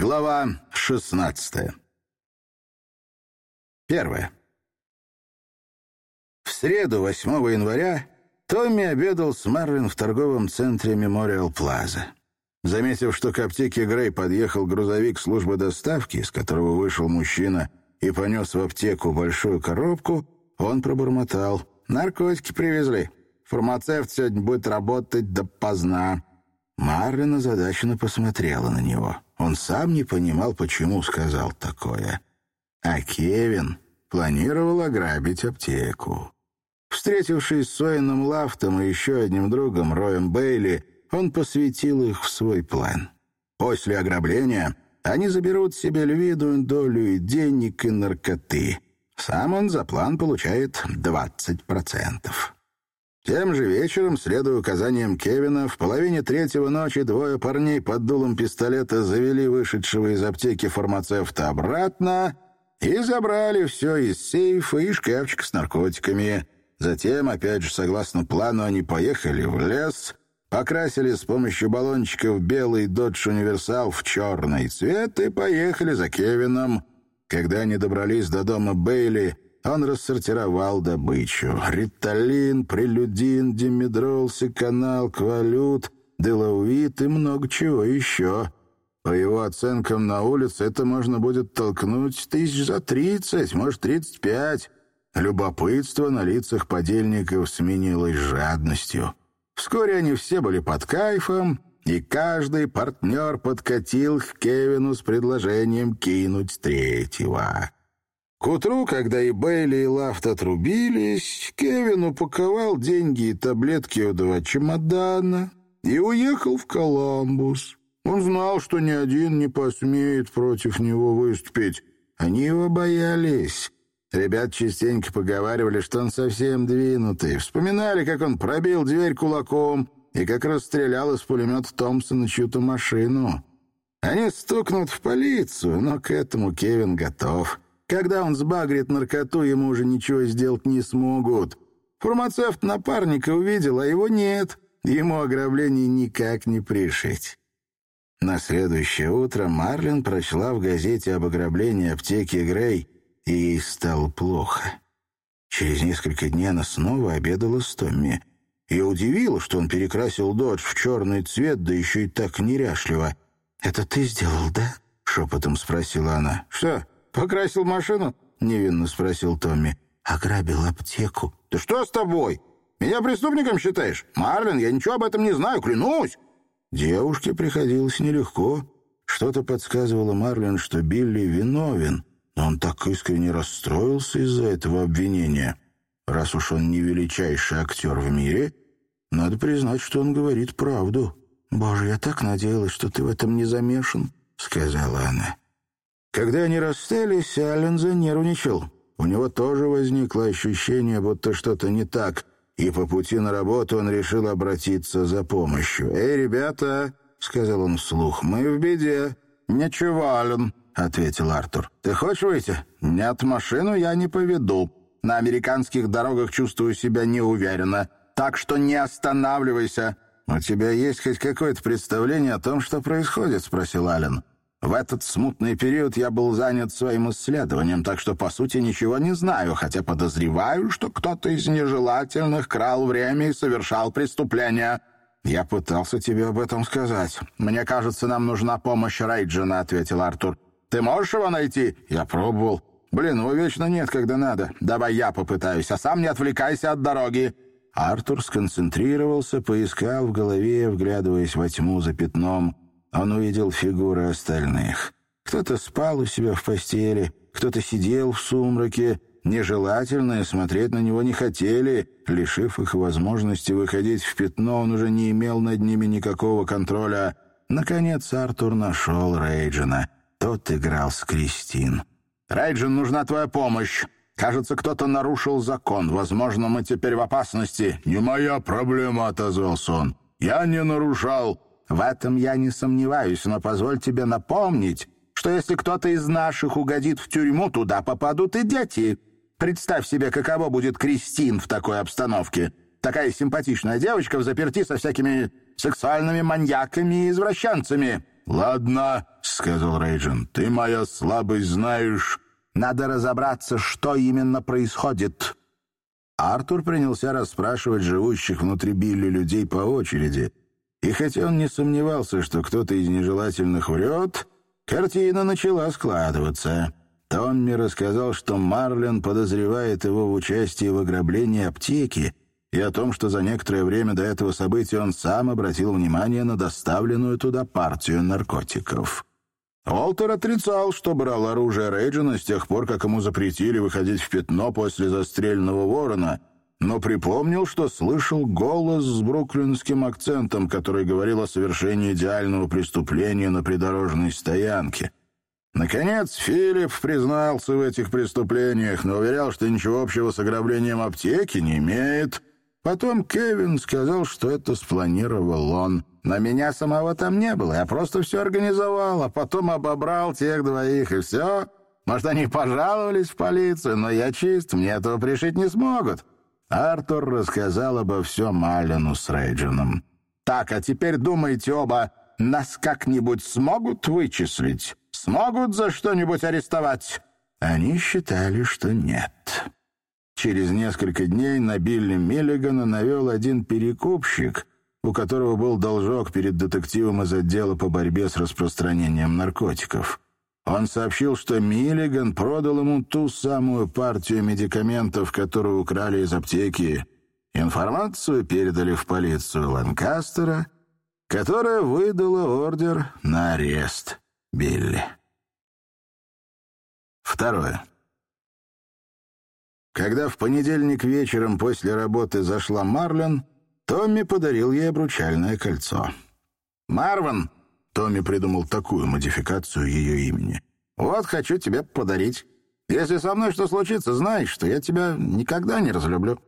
Глава 16. Первое. В среду, 8 января, Томми обедал с Марлин в торговом центре Мемориал Плаза. Заметив, что к аптеке Грей подъехал грузовик службы доставки, из которого вышел мужчина и понес в аптеку большую коробку, он пробормотал. «Наркотики привезли. Фармацевт сегодня будет работать допоздна». Марлин озадаченно посмотрела на него. Он сам не понимал, почему сказал такое. А Кевин планировал ограбить аптеку. Встретившись с Уэйном Лафтом и еще одним другом, Роем Бейли, он посвятил их в свой план. После ограбления они заберут себе львиную долю и денег, и наркоты. Сам он за план получает 20%. Тем же вечером, следуя указаниям Кевина, в половине третьего ночи двое парней под дулом пистолета завели вышедшего из аптеки фармацевта обратно и забрали все из сейфа и шкафчика с наркотиками. Затем, опять же, согласно плану, они поехали в лес, покрасили с помощью баллончиков белый Dodge Универсал в черный цвет и поехали за Кевином. Когда они добрались до дома Бейли, он рассортировал добычу. Риталин, прелюдин, димедрол, секанал, квалют, делаувит и много чего еще. По его оценкам на улице это можно будет толкнуть тысяч за тридцать, может, тридцать пять. Любопытство на лицах подельников сменилось жадностью. Вскоре они все были под кайфом, и каждый партнер подкатил к Кевину с предложением кинуть третьего. К утру, когда и Бейли, и Лафт отрубились, Кевин упаковал деньги и таблетки в два чемодана и уехал в Коламбус. Он знал, что ни один не посмеет против него выступить. Они его боялись. Ребят частенько поговаривали, что он совсем двинутый. Вспоминали, как он пробил дверь кулаком и как расстрелял из пулемета Томпсона чью-то машину. Они стукнут в полицию, но к этому Кевин готов. Когда он сбагрит наркоту, ему уже ничего сделать не смогут. Фармацевт напарника увидел, а его нет. Ему ограбление никак не пришить. На следующее утро Марлин прочла в газете об ограблении аптеки Грей, и ей стало плохо. Через несколько дней она снова обедала с Томми. Ее удивило, что он перекрасил додж в черный цвет, да еще и так неряшливо. «Это ты сделал, да?» — шепотом спросила она. «Что?» Покрасил машину?» — невинно спросил Томми. «Ограбил аптеку». «Ты что с тобой? Меня преступником считаешь? Марлин, я ничего об этом не знаю, клянусь!» Девушке приходилось нелегко. Что-то подсказывало Марлин, что Билли виновен, но он так искренне расстроился из-за этого обвинения. Раз уж он не величайший актер в мире, надо признать, что он говорит правду. «Боже, я так надеялась, что ты в этом не замешан», — сказала она. Когда они расстались, Аллен занервничал. У него тоже возникло ощущение, будто что-то не так, и по пути на работу он решил обратиться за помощью. «Эй, ребята!» — сказал он вслух. «Мы в беде». «Ничего, Аллен», — ответил Артур. «Ты хочешь выйти?» «Нет, машину я не поведу. На американских дорогах чувствую себя неуверенно. Так что не останавливайся». «У тебя есть хоть какое-то представление о том, что происходит?» — спросил Аллен. В этот смутный период я был занят своим исследованием, так что, по сути, ничего не знаю, хотя подозреваю, что кто-то из нежелательных крал время и совершал преступление. Я пытался тебе об этом сказать. Мне кажется, нам нужна помощь Рейджина, — ответил Артур. Ты можешь его найти? Я пробовал. Блин, его вечно нет, когда надо. Давай я попытаюсь, а сам не отвлекайся от дороги. Артур сконцентрировался, поискал в голове, вглядываясь во тьму за пятном — он увидел фигуры остальных. Кто-то спал у себя в постели, кто-то сидел в сумраке. Нежелательные смотреть на него не хотели. Лишив их возможности выходить в пятно, он уже не имел над ними никакого контроля. Наконец Артур нашел Рейджина. Тот играл с Кристин. «Рейджин, нужна твоя помощь. Кажется, кто-то нарушил закон. Возможно, мы теперь в опасности». «Не моя проблема», — отозвался он. «Я не нарушал». В этом я не сомневаюсь, но позволь тебе напомнить, что если кто-то из наших угодит в тюрьму, туда попадут и дети. Представь себе, каково будет Кристин в такой обстановке. Такая симпатичная девочка в заперти со всякими сексуальными маньяками и извращенцами. «Ладно», — сказал Рейджин, — «ты моя слабость знаешь. Надо разобраться, что именно происходит». Артур принялся расспрашивать живущих внутри Билли людей по очереди, и хотя он не сомневался, что кто-то из нежелательных врет, картина начала складываться. Томми рассказал, что Марлен подозревает его в участии в ограблении аптеки и о том, что за некоторое время до этого события он сам обратил внимание на доставленную туда партию наркотиков. Уолтер отрицал, что брал оружие Рейджина с тех пор, как ему запретили выходить в пятно после застреленного ворона, но припомнил, что слышал голос с бруклинским акцентом, который говорил о совершении идеального преступления на придорожной стоянке. Наконец, Филипп признался в этих преступлениях, но уверял, что ничего общего с ограблением аптеки не имеет — Потом Кевин сказал, что это спланировал он. На меня самого там не было, я просто все организовал, а потом обобрал тех двоих, и все. Может, они пожаловались в полицию, но я чист, мне этого пришить не смогут». Артур рассказал обо всем Аллену с Рейджином. «Так, а теперь думайте оба, нас как-нибудь смогут вычислить? Смогут за что-нибудь арестовать?» Они считали, что нет. Через несколько дней на Билли Миллигана навел один перекупщик, у которого был должок перед детективом из отдела по борьбе с распространением наркотиков. Он сообщил, что Миллиган продал ему ту самую партию медикаментов, которую украли из аптеки. Информацию передали в полицию Ланкастера, которая выдала ордер на арест Билли. Второе. Когда в понедельник вечером после работы зашла Марлен, Томми подарил ей обручальное кольцо. «Марвин!» — Томми придумал такую модификацию ее имени. «Вот хочу тебе подарить. Если со мной что случится, знай, что я тебя никогда не разлюблю».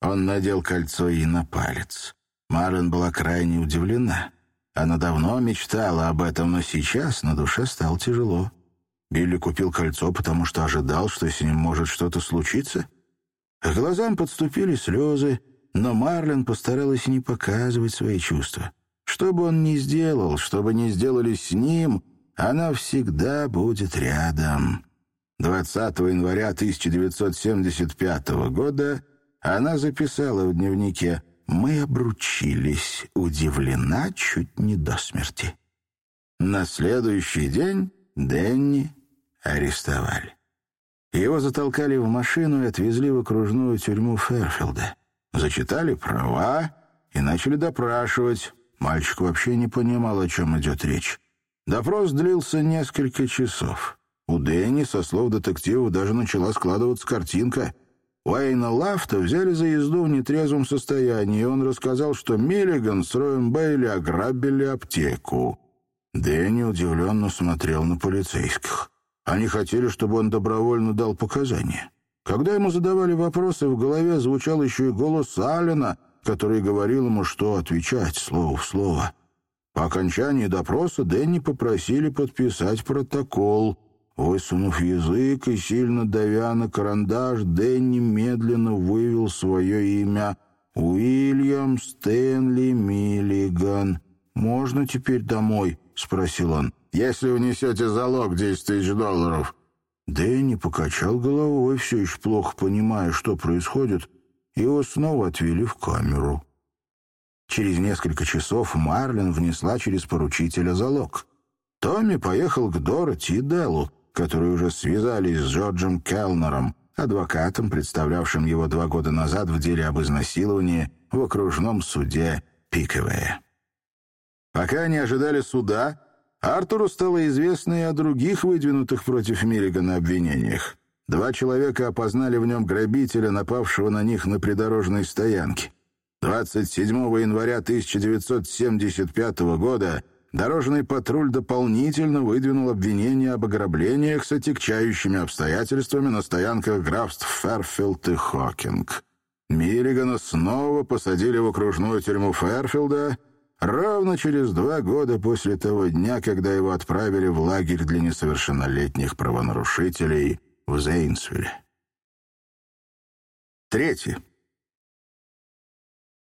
Он надел кольцо ей на палец. Марлен была крайне удивлена. Она давно мечтала об этом, но сейчас на душе стало тяжело. Билли купил кольцо, потому что ожидал, что с ним может что-то случиться. К глазам подступили слезы, но Марлен постаралась не показывать свои чувства. Что бы он ни сделал, что бы ни сделали с ним, она всегда будет рядом. 20 января 1975 года она записала в дневнике «Мы обручились, удивлена чуть не до смерти». На следующий день Дэнни арестовали. Его затолкали в машину и отвезли в окружную тюрьму Ферфилда. Зачитали права и начали допрашивать. Мальчик вообще не понимал, о чем идет речь. Допрос длился несколько часов. У Дэнни, со слов детектива, даже начала складываться картинка. Уэйна Лафта взяли за езду в нетрезвом состоянии, и он рассказал, что Миллиган с Роем Бейли ограбили аптеку. Дэнни удивленно смотрел на полицейских. Они хотели, чтобы он добровольно дал показания. Когда ему задавали вопросы, в голове звучал еще и голос Аллена, который говорил ему, что отвечать слово в слово. По окончании допроса Дэнни попросили подписать протокол. Высунув язык и сильно давя на карандаш, Дэнни медленно вывел свое имя «Уильям Стэнли Миллиган». «Можно теперь домой?» — спросил он если унесете залог 10 тысяч долларов». Дэнни покачал головой, все еще плохо понимая, что происходит, его снова отвели в камеру. Через несколько часов Марлин внесла через поручителя залог. Томми поехал к Дороти и Деллу, которые уже связались с Джорджем Келнером, адвокатом, представлявшим его два года назад в деле об изнасиловании в окружном суде Пиковая. Пока они ожидали суда, Артуру стало известно и о других выдвинутых против Миллигана обвинениях. Два человека опознали в нем грабителя, напавшего на них на придорожной стоянке. 27 января 1975 года дорожный патруль дополнительно выдвинул обвинение об ограблениях с отягчающими обстоятельствами на стоянках графств Ферфилд и Хокинг. Миллигана снова посадили в окружную тюрьму Ферфилда — ровно через два года после того дня, когда его отправили в лагерь для несовершеннолетних правонарушителей в Зейнсвилле. Третье.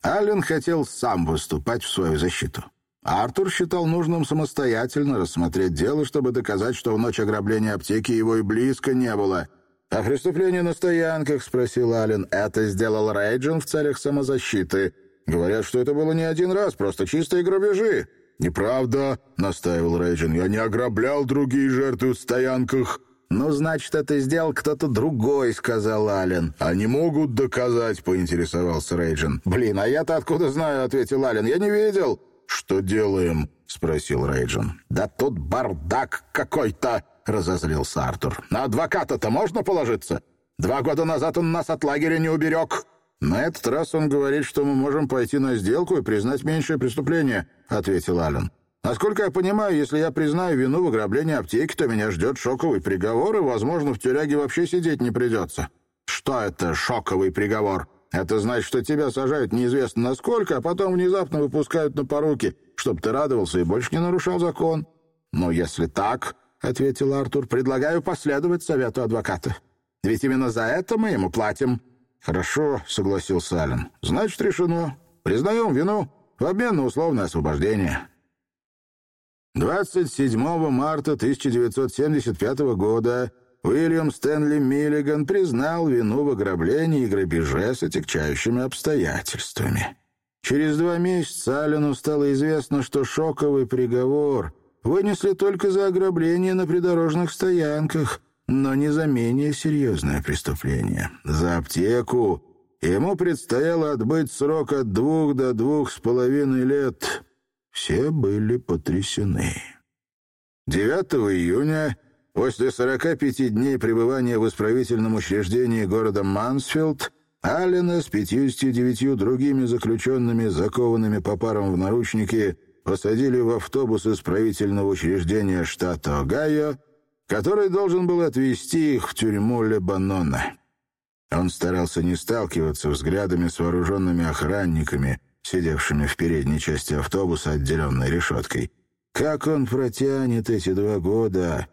Аллен хотел сам выступать в свою защиту. Артур считал нужным самостоятельно рассмотреть дело, чтобы доказать, что в ночь ограбления аптеки его и близко не было. «А преступление на стоянках?» — спросил Аллен. «Это сделал Рейджин в целях самозащиты. Говорят, что это было не один раз, просто чистые грабежи». «Неправда», — настаивал Рейджин. «Я не ограблял другие жертвы в стоянках». «Ну, значит, это сделал кто-то другой», — сказал Аллен. «Они могут доказать», — поинтересовался Рейджин. «Блин, а я-то откуда знаю?» — ответил Аллен. «Я не видел». «Что делаем?» — спросил Рейджин. «Да тут бардак какой-то!» — разозлился Артур. «На адвоката-то можно положиться? Два года назад он нас от лагеря не уберег». «На этот раз он говорит, что мы можем пойти на сделку и признать меньшее преступление», — ответил Аллен. «Насколько я понимаю, если я признаю вину в ограблении аптеки, то меня ждет шоковый приговор, и, возможно, в тюряге вообще сидеть не придется». «Что это шоковый приговор?» Это значит, что тебя сажают неизвестно на сколько, а потом внезапно выпускают на поруки, чтобы ты радовался и больше не нарушал закон. «Ну, если так, — ответил Артур, — предлагаю последовать совету адвоката. Ведь именно за это мы ему платим». «Хорошо», — согласился Аллен. «Значит, решено. Признаем вину в обмен на условное освобождение». 27 марта 1975 года Уильям Стэнли Миллиган признал вину в ограблении и грабеже с отягчающими обстоятельствами. Через два месяца Аллену стало известно, что шоковый приговор вынесли только за ограбление на придорожных стоянках, но не за менее серьезное преступление. За аптеку ему предстояло отбыть срок от двух до двух с половиной лет. Все были потрясены. 9 июня После 45 дней пребывания в исправительном учреждении города Мансфилд Аллена с 59 другими заключенными, закованными по парам в наручники, посадили в автобус исправительного учреждения штата Огайо, который должен был отвезти их в тюрьму Лебанона. Он старался не сталкиваться взглядами с вооруженными охранниками, сидевшими в передней части автобуса, отделенной решеткой. Как он протянет эти два года,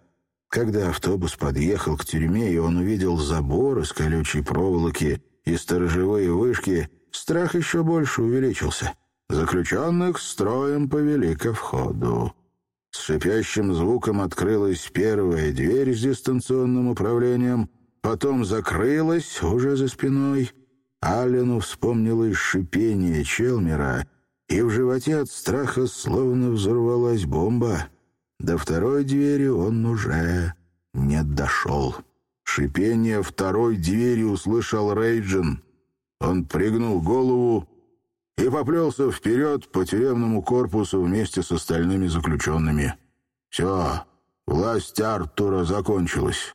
когда автобус подъехал к тюрьме, и он увидел забор из колючей проволоки и сторожевые вышки, страх еще больше увеличился. Заключенных строем повели ко входу. С шипящим звуком открылась первая дверь с дистанционным управлением, потом закрылась уже за спиной. Аллену вспомнилось шипение Челмера, и в животе от страха словно взорвалась бомба — до второй двери он уже не дошел. Шипение второй двери услышал Рейджин. Он пригнул голову и поплелся вперед по тюремному корпусу вместе с остальными заключенными. Все, власть Артура закончилась.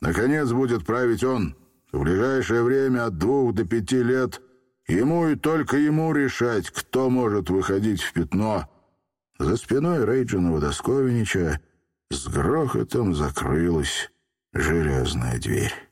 Наконец будет править он. В ближайшее время от двух до пяти лет ему и только ему решать, кто может выходить в пятно — за спиной Рейджина Водосковича с грохотом закрылась железная дверь.